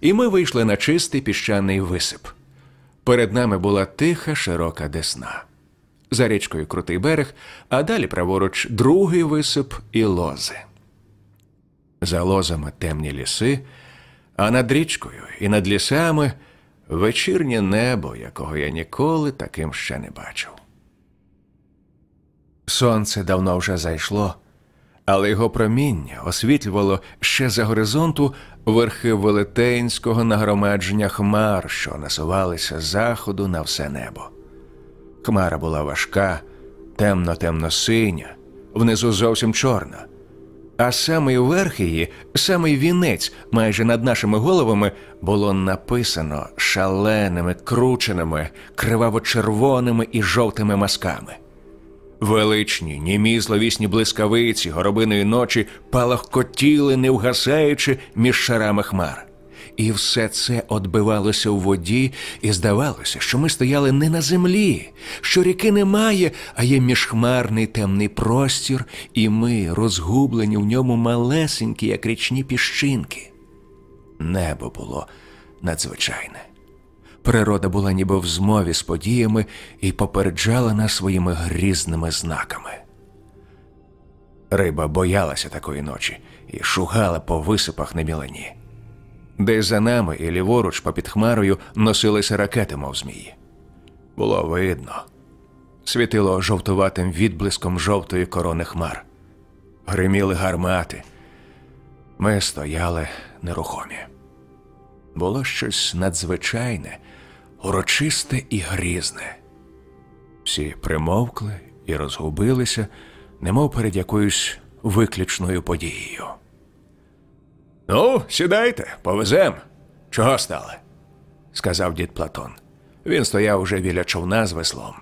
і ми вийшли на чистий піщаний висип. Перед нами була тиха, широка десна. За річкою крутий берег, а далі праворуч другий висип і лози. За лозами темні ліси, а над річкою і над лісами вечірнє небо, якого я ніколи таким ще не бачив. Сонце давно вже зайшло, але його проміння освітлювало ще за горизонту верхи велетенського нагромадження хмар, що насувалися з заходу на все небо. Хмара була важка, темно-темно синя, внизу зовсім чорна. А самий верх її, самий вінець, майже над нашими головами, було написано шаленими, крученими, криваво-червоними і жовтими масками. Величні, німі зловісні блискавиці горобиної ночі палахкотіли, не вгасаючи між шарами хмар. І все це отбивалося у воді, і здавалося, що ми стояли не на землі, що ріки немає, а є міжхмарний темний простір, і ми, розгублені в ньому малесенькі, як річні піщинки. Небо було надзвичайне. Природа була ніби в змові з подіями і попереджала нас своїми грізними знаками. Риба боялася такої ночі і шугала по висипах на мілені. Десь за нами і ліворуч попід хмарою носилися ракети, мов змії. Було видно. Світило жовтуватим відблиском жовтої корони хмар. Гриміли гармати. Ми стояли нерухомі. Було щось надзвичайне, урочисте і грізне. Всі примовкли і розгубилися, немов перед якоюсь виключною подією. Ну, сідайте, повезем. Чого стали? сказав дід Платон. Він стояв уже біля човна з веслом.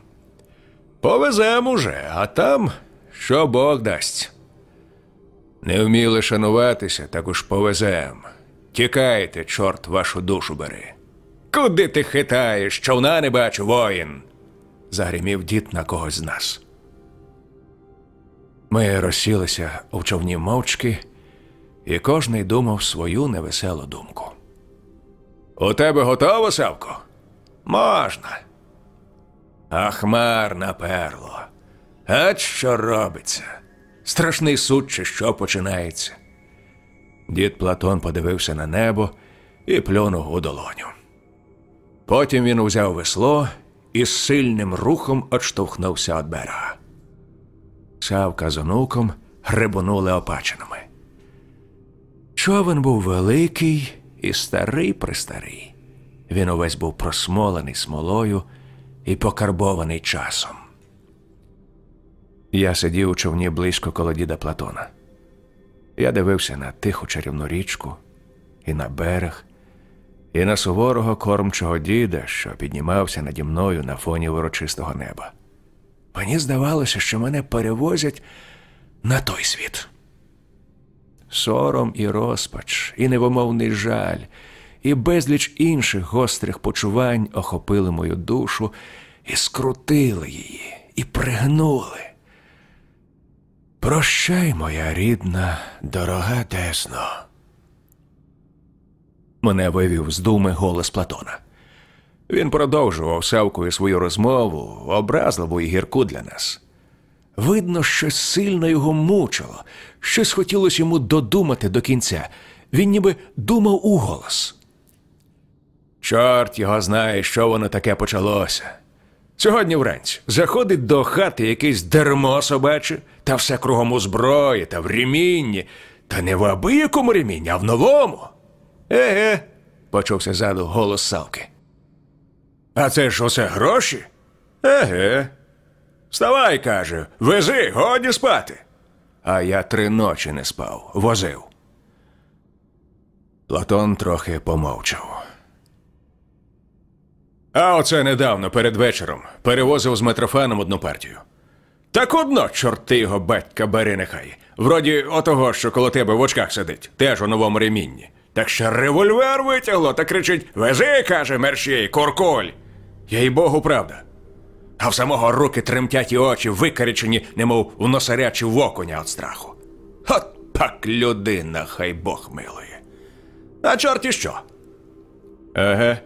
Повезем уже, а там що Бог дасть. Не вміли шануватися, так уж повезем. Тікайте, чорт вашу душу бери. Куди ти хитаєш? Човна не бачу, воїн. загримів дід на когось з нас. Ми розсілися у човні мовчки і кожний думав свою невеселу думку. У тебе готово, Савко? Можна. А хмар наперло. А що робиться? Страшний суд, чи що починається. Дід Платон подивився на небо і плюнув у долоню. Потім він узяв весло і з сильним рухом отштовхнувся від берега. Савка з онуком грибонули опаченими. Човен був великий і старий престарий. Він увесь був просмолений смолою і покарбований часом. Я сидів у човні близько коло діда Платона. Я дивився на тиху чарівну річку, і на берег, і на суворого кормчого діда, що піднімався наді мною на фоні ворочистого неба. Мені здавалося, що мене перевозять на той світ сором і розпач, і невимовний жаль, і безліч інших гострих почувань охопили мою душу і скрутили її, і пригнули. Прощай, моя рідна, дорога Десно. Мене вивів з думи голос Платона. Він продовжував Савкою свою розмову, образливу і гірку для нас. Видно, щось сильно його мучило, щось хотілося йому додумати до кінця. Він ніби думав уголос. Чорт його знає, що воно таке почалося. Сьогодні вранці заходить до хати якийсь дермо собаче, та все кругом у зброї та в ремінні, та не в абиякому ремінні, а в новому. Еге, почувся ззаду голос Савки. А це ж усе гроші? Еге. Вставай, каже, вези, годі спати. А я три ночі не спав, возив. Платон трохи помовчав. А оце недавно перед вечором перевозив з Митрофаном одну партію. Так одно, чорти його батька бери нехай. Вроді отого, що коло тебе в очках сидить, теж у новому ремінні. Так ще револьвер витягло та кричить Вези, каже, мерщій, куркуль. Їй богу, правда а в самого руки тремтять і очі викарічені, немов у носарячі воконя від страху. От так людина, хай Бог милує. А чорті що? Ага,